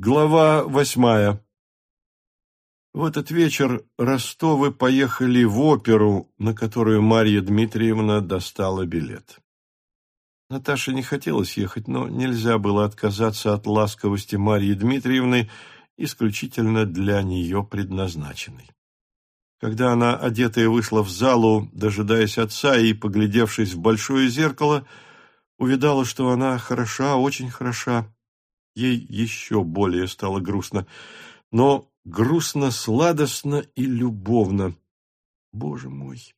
Глава восьмая. В этот вечер Ростовы поехали в оперу, на которую Марья Дмитриевна достала билет. Наташе не хотелось ехать, но нельзя было отказаться от ласковости Марьи Дмитриевны, исключительно для нее предназначенной. Когда она, одетая, вышла в залу, дожидаясь отца и, поглядевшись в большое зеркало, увидала, что она хороша, очень хороша, ей еще более стало грустно, но грустно, сладостно и любовно. Боже мой,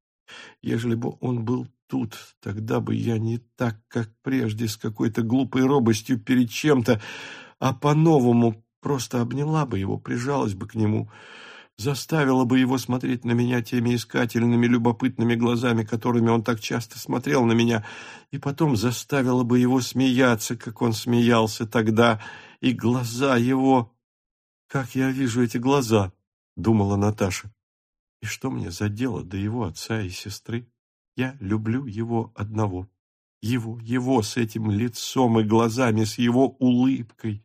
ежели бы он был тут, тогда бы я не так, как прежде, с какой-то глупой робостью перед чем-то, а по-новому просто обняла бы его, прижалась бы к нему, заставила бы его смотреть на меня теми искательными, любопытными глазами, которыми он так часто смотрел на меня, и потом заставила бы его смеяться, как он смеялся тогда, и глаза его... «Как я вижу эти глаза!» — думала Наташа. «И что мне за дело до его отца и сестры? Я люблю его одного. Его, его с этим лицом и глазами, с его улыбкой,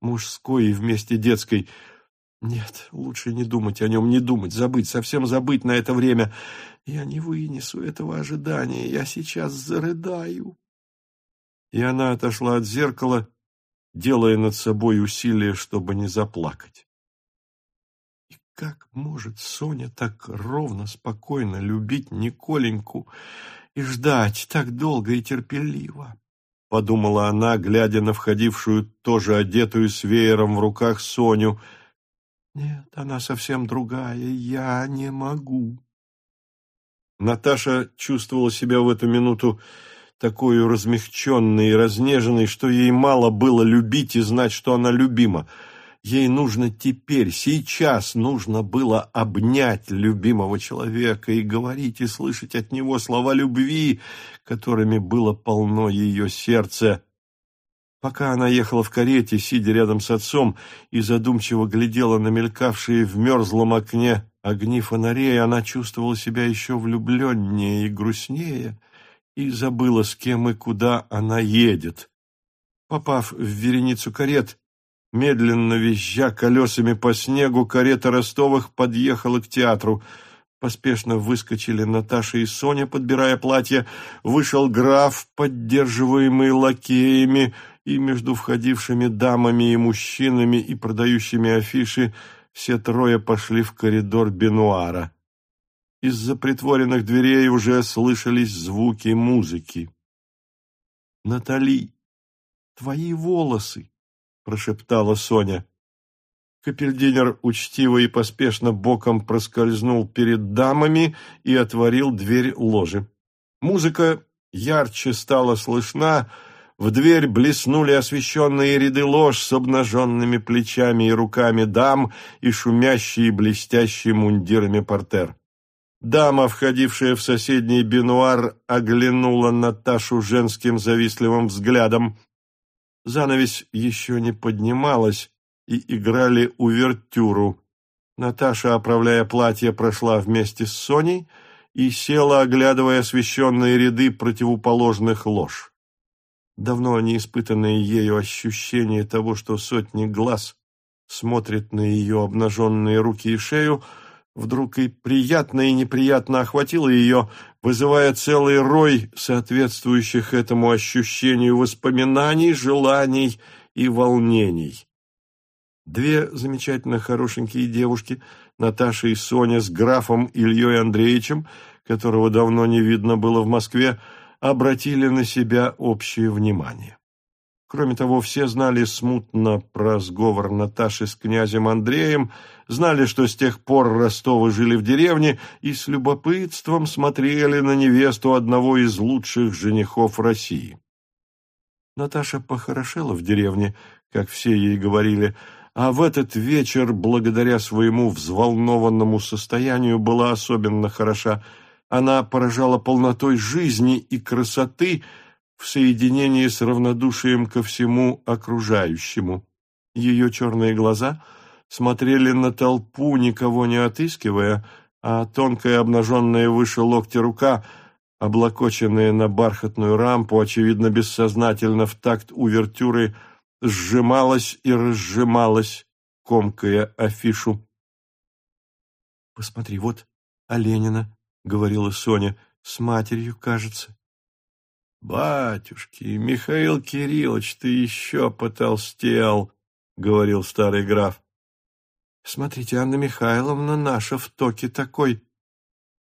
мужской и вместе детской — нет, лучше не думать о нем, не думать, забыть, совсем забыть на это время. Я не вынесу этого ожидания, я сейчас зарыдаю. И она отошла от зеркала, делая над собой усилие, чтобы не заплакать. И как может Соня так ровно, спокойно любить Николеньку и ждать так долго и терпеливо? — подумала она, глядя на входившую, тоже одетую с веером в руках Соню — нет, она совсем другая. Я не могу. Наташа чувствовала себя в эту минуту такой размягченной и разнеженной, что ей мало было любить и знать, что она любима. Ей нужно теперь, сейчас нужно было обнять любимого человека и говорить и слышать от него слова любви, которыми было полно ее сердце. Пока она ехала в карете, сидя рядом с отцом, и задумчиво глядела на мелькавшие в мерзлом окне огни фонарей, она чувствовала себя еще влюбленнее и грустнее, и забыла, с кем и куда она едет. Попав в вереницу карет, медленно визжа колесами по снегу, карета Ростовых подъехала к театру. Поспешно выскочили Наташа и Соня, подбирая платье. Вышел граф, поддерживаемый лакеями, и между входившими дамами и мужчинами и продающими афиши все трое пошли в коридор Бенуара. Из-за притворенных дверей уже слышались звуки музыки. «Натали, твои волосы!» — прошептала Соня. Капельдинер учтиво и поспешно боком проскользнул перед дамами и отворил дверь ложи. Музыка ярче стала слышна, в дверь блеснули освещенные ряды лож с обнаженными плечами и руками дам и шумящие блестящие мундирами портер. Дама, входившая в соседний бинуар, оглянула Наташу женским завистливым взглядом. Занавесь еще не поднималась, и играли увертюру. Наташа, оправляя платье, прошла вместе с Соней и села, оглядывая освещенные ряды противоположных лож. Давно неиспытанное ею ощущение того, что сотни глаз смотрят на ее обнаженные руки и шею, вдруг и приятно и неприятно охватило ее, вызывая целый рой соответствующих этому ощущению воспоминаний, желаний и волнений. Две замечательно хорошенькие девушки, Наташа и Соня с графом Ильей Андреевичем, которого давно не видно было в Москве, обратили на себя общее внимание. Кроме того, все знали смутно про сговор Наташи с князем Андреем, знали, что с тех пор Ростовы жили в деревне и с любопытством смотрели на невесту одного из лучших женихов России. Наташа похорошела в деревне, как все ей говорили, а в этот вечер, благодаря своему взволнованному состоянию, была особенно хороша – она поражала полнотой жизни и красоты в соединении с равнодушием ко всему окружающему. Ее черные глаза смотрели на толпу, никого не отыскивая, а тонкая обнаженная выше локтя рука, облокоченная на бархатную рампу, очевидно, бессознательно в такт увертюры, сжималась и разжималась, комкая афишу. «Посмотри, вот Оленина», — говорила Соня, — «с матерью, кажется». «Батюшки, Михаил Кириллович, ты еще потолстел», — говорил старый граф. «Смотрите, Анна Михайловна наша в токе такой».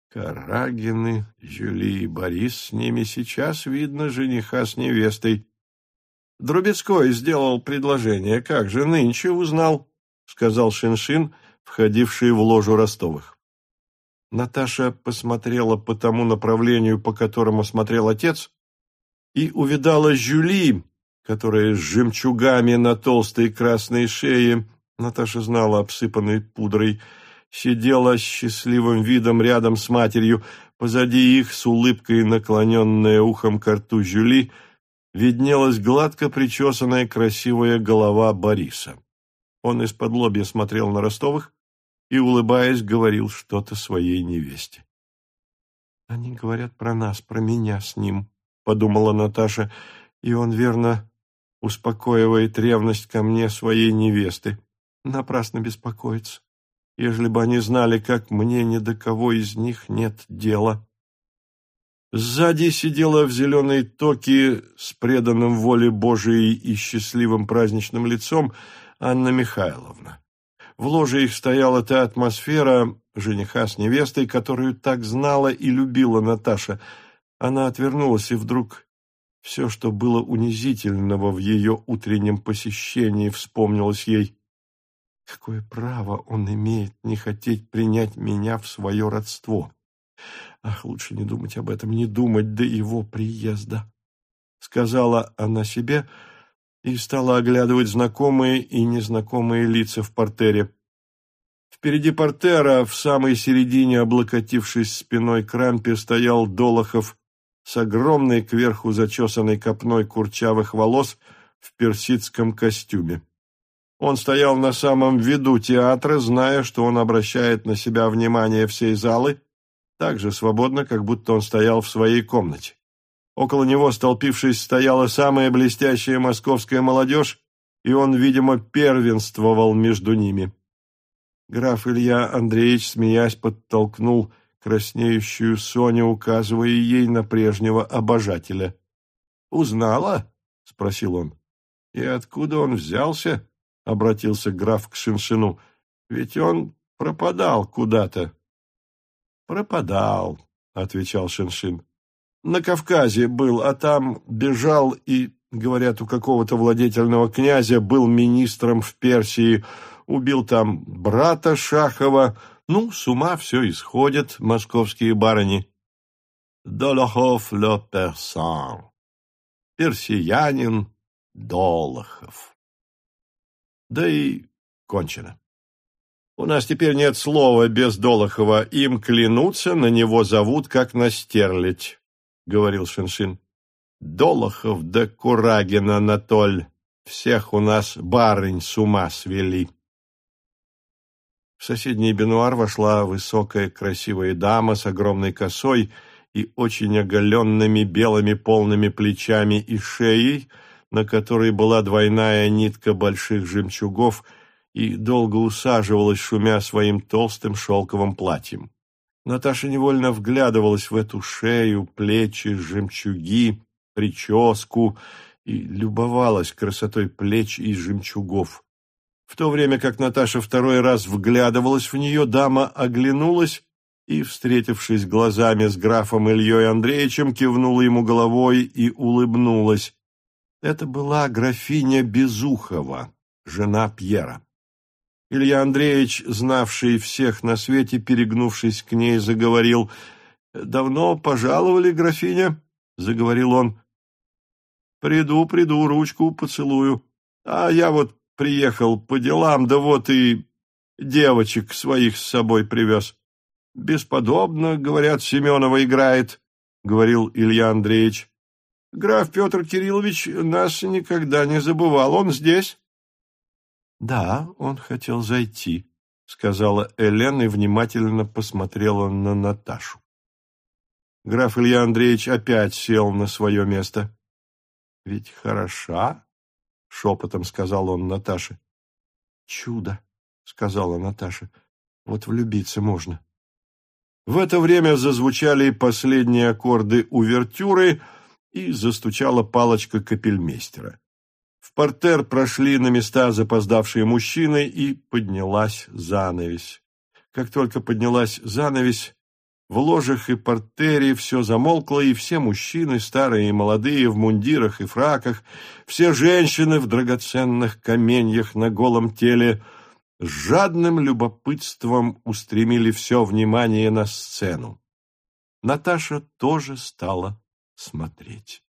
Карагины, Жюли и Борис, с ними сейчас видно жениха с невестой. Друбецкой сделал предложение, как же нынче узнал, — сказал Шиншин, входивший в ложу Ростовых. Наташа посмотрела по тому направлению, по которому смотрел отец, и увидала Жюли, которая с жемчугами на толстой красной шее, Наташа знала, обсыпанной пудрой, сидела с счастливым видом рядом с матерью, позади их, с улыбкой наклоненная ухом к рту Жюли, виднелась гладко причесанная красивая голова Бориса. Он из-под лобья смотрел на Ростовых и, улыбаясь, говорил что-то своей невесте. «Они говорят про нас, про меня с ним», подумала Наташа, и он, верно, успокоивает ревность ко мне своей невесты. Напрасно беспокоиться, ежели бы они знали, как мне ни до кого из них нет дела. Сзади сидела в зеленой токе с преданным воле Божией и счастливым праздничным лицом Анна Михайловна. В ложе их стояла та атмосфера жениха с невестой, которую так знала и любила Наташа – она отвернулась, и вдруг все, что было унизительного в ее утреннем посещении, вспомнилось ей. Какое право он имеет не хотеть принять меня в свое родство? Ах, лучше не думать об этом, не думать до его приезда. Сказала она себе и стала оглядывать знакомые и незнакомые лица в портере. Впереди портера, в самой середине, облокотившись спиной к рампе, стоял Долохов с огромной кверху зачесанной копной курчавых волос в персидском костюме. Он стоял на самом виду театра, зная, что он обращает на себя внимание всей залы, так же свободно, как будто он стоял в своей комнате. Около него, столпившись, стояла самая блестящая московская молодежь, и он, видимо, первенствовал между ними. Граф Илья Андреевич, смеясь, подтолкнул краснеющую Соню, указывая ей на прежнего обожателя. «Узнала?» — спросил он. «И откуда он взялся?» — обратился граф к Шиншину. «Ведь он пропадал куда-то». «Пропадал», — отвечал Шиншин. «На Кавказе был, а там бежал и, говорят, у какого-то владетельного князя был министром в Персии, убил там брата Шахова, ну, с ума все исходят, московские барыни. Долохов ле персан. Персиянин Долохов. Да и кончено. У нас теперь нет слова без Долохова. Им клянутся, на него зовут, как на стерлядь, — говорил Шиншин. Долохов да Курагин Анатоль. Всех у нас барынь с ума свели. В соседний бенуар вошла высокая красивая дама с огромной косой и очень оголенными белыми полными плечами и шеей, на которой была двойная нитка больших жемчугов, и долго усаживалась, шумя своим толстым шелковым платьем. Наташа невольно вглядывалась в эту шею, плечи, жемчуги, прическу и любовалась красотой плеч и жемчугов. В то время как Наташа второй раз вглядывалась в нее, дама оглянулась и, встретившись глазами с графом Ильей Андреевичем, кивнула ему головой и улыбнулась. Это была графиня Безухова, жена Пьера. Илья Андреевич, знавший всех на свете, перегнувшись к ней, заговорил. «Давно пожаловали, графиня?» — заговорил он. «Приду, приду, ручку поцелую. А я вот Приехал по делам, да вот и девочек своих с собой привез. Бесподобно, говорят, Семенова играет, — говорил Илья Андреевич. Граф Петр Кириллович нас никогда не забывал. Он здесь? — Да, он хотел зайти, — сказала Элен и внимательно посмотрела на Наташу. Граф Илья Андреевич опять сел на свое место. — Ведь хороша, — шепотом сказал он Наташе. «Чудо», — сказала Наташа. «Вот влюбиться можно». В это время зазвучали последние аккорды увертюры, и застучала палочка капельмейстера. В портер прошли на места запоздавшие мужчины, и поднялась занавесь. Как только поднялась занавесь, в ложах и портере все замолкло, и все мужчины, старые и молодые, в мундирах и фраках, все женщины в драгоценных каменьях на голом теле — с жадным любопытством устремили все внимание на сцену. Наташа тоже стала смотреть.